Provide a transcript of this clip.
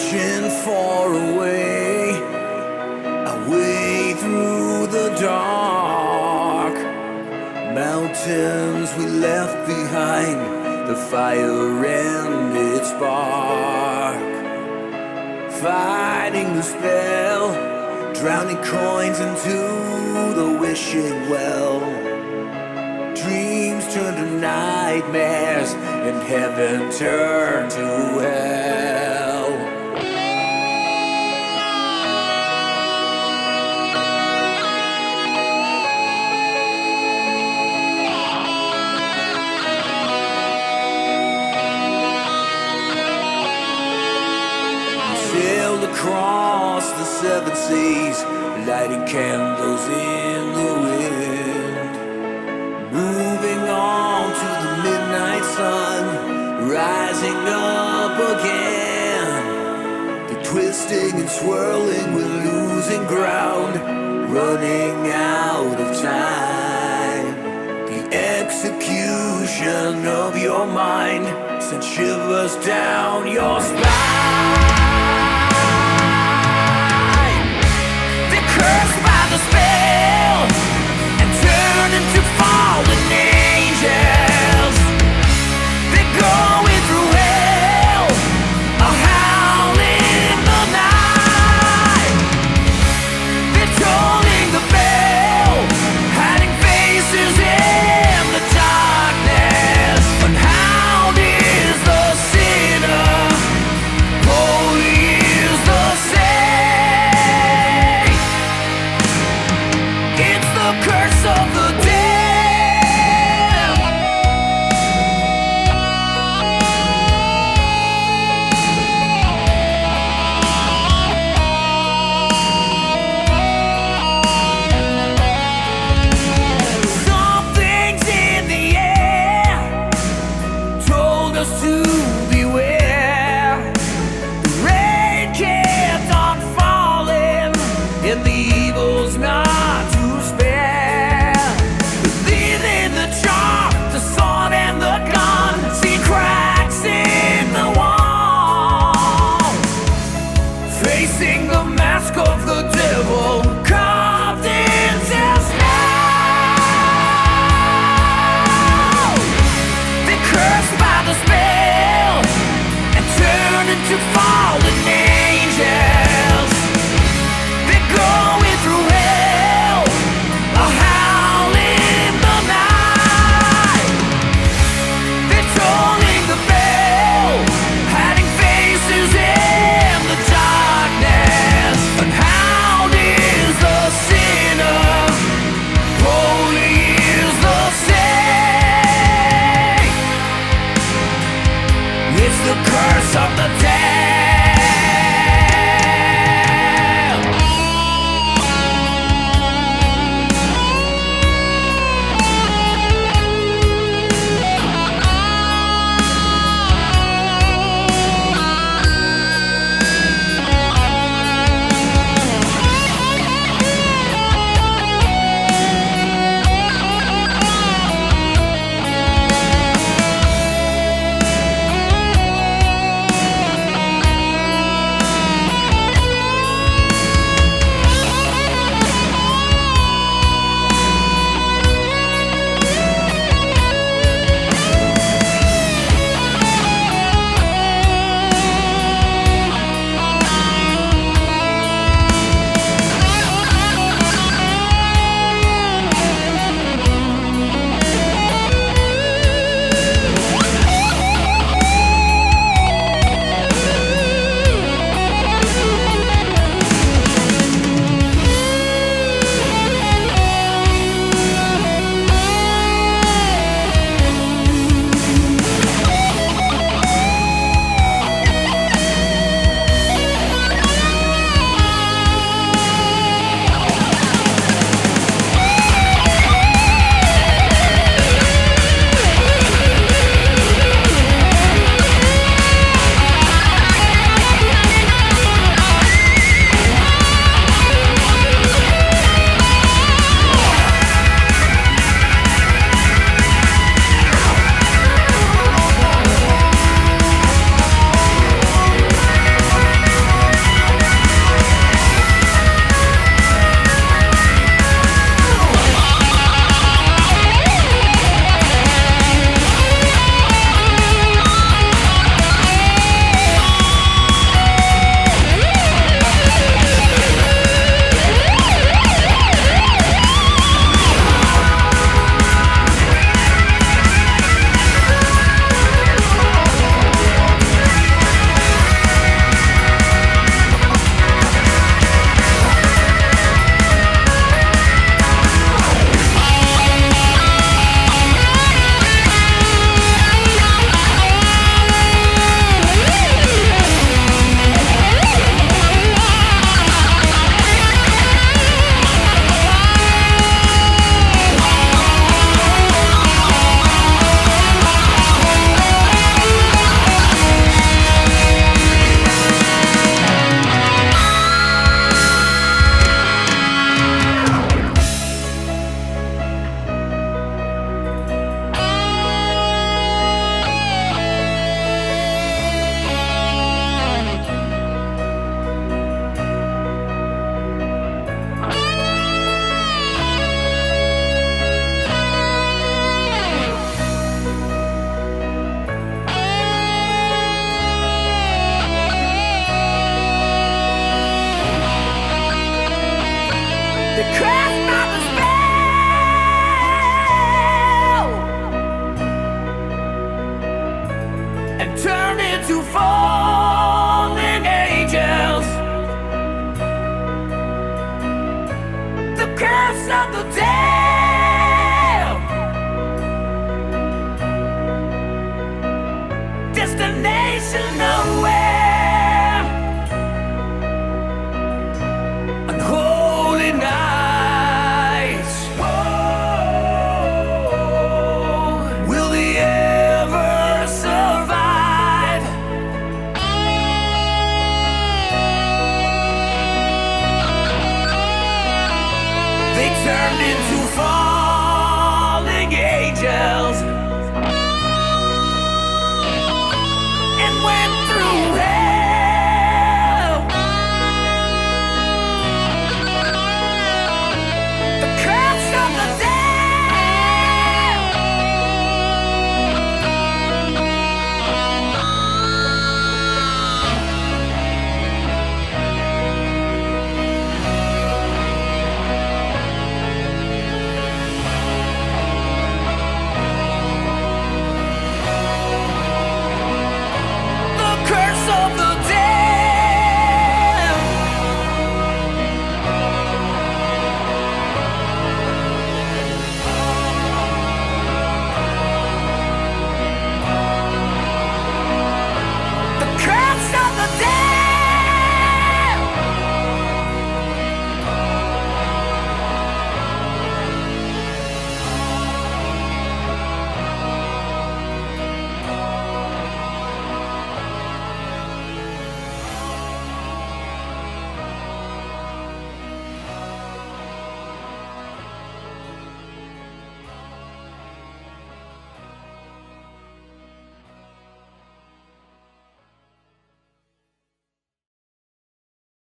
Searching for a way, a way through the dark. Mountains we left behind, the fire and its spark. Fighting the spell, drowning coins into the wishing well. Dreams turned to nightmares, and heaven turned to hell. across the seven seas, lighting candles in the wind. Moving on to the midnight sun, rising up again. The twisting and swirling, we're losing ground, running out of time. The execution of your mind sent shivers down your spine. place in nowhere. On holy nights, oh, will he ever survive? They turned into fire.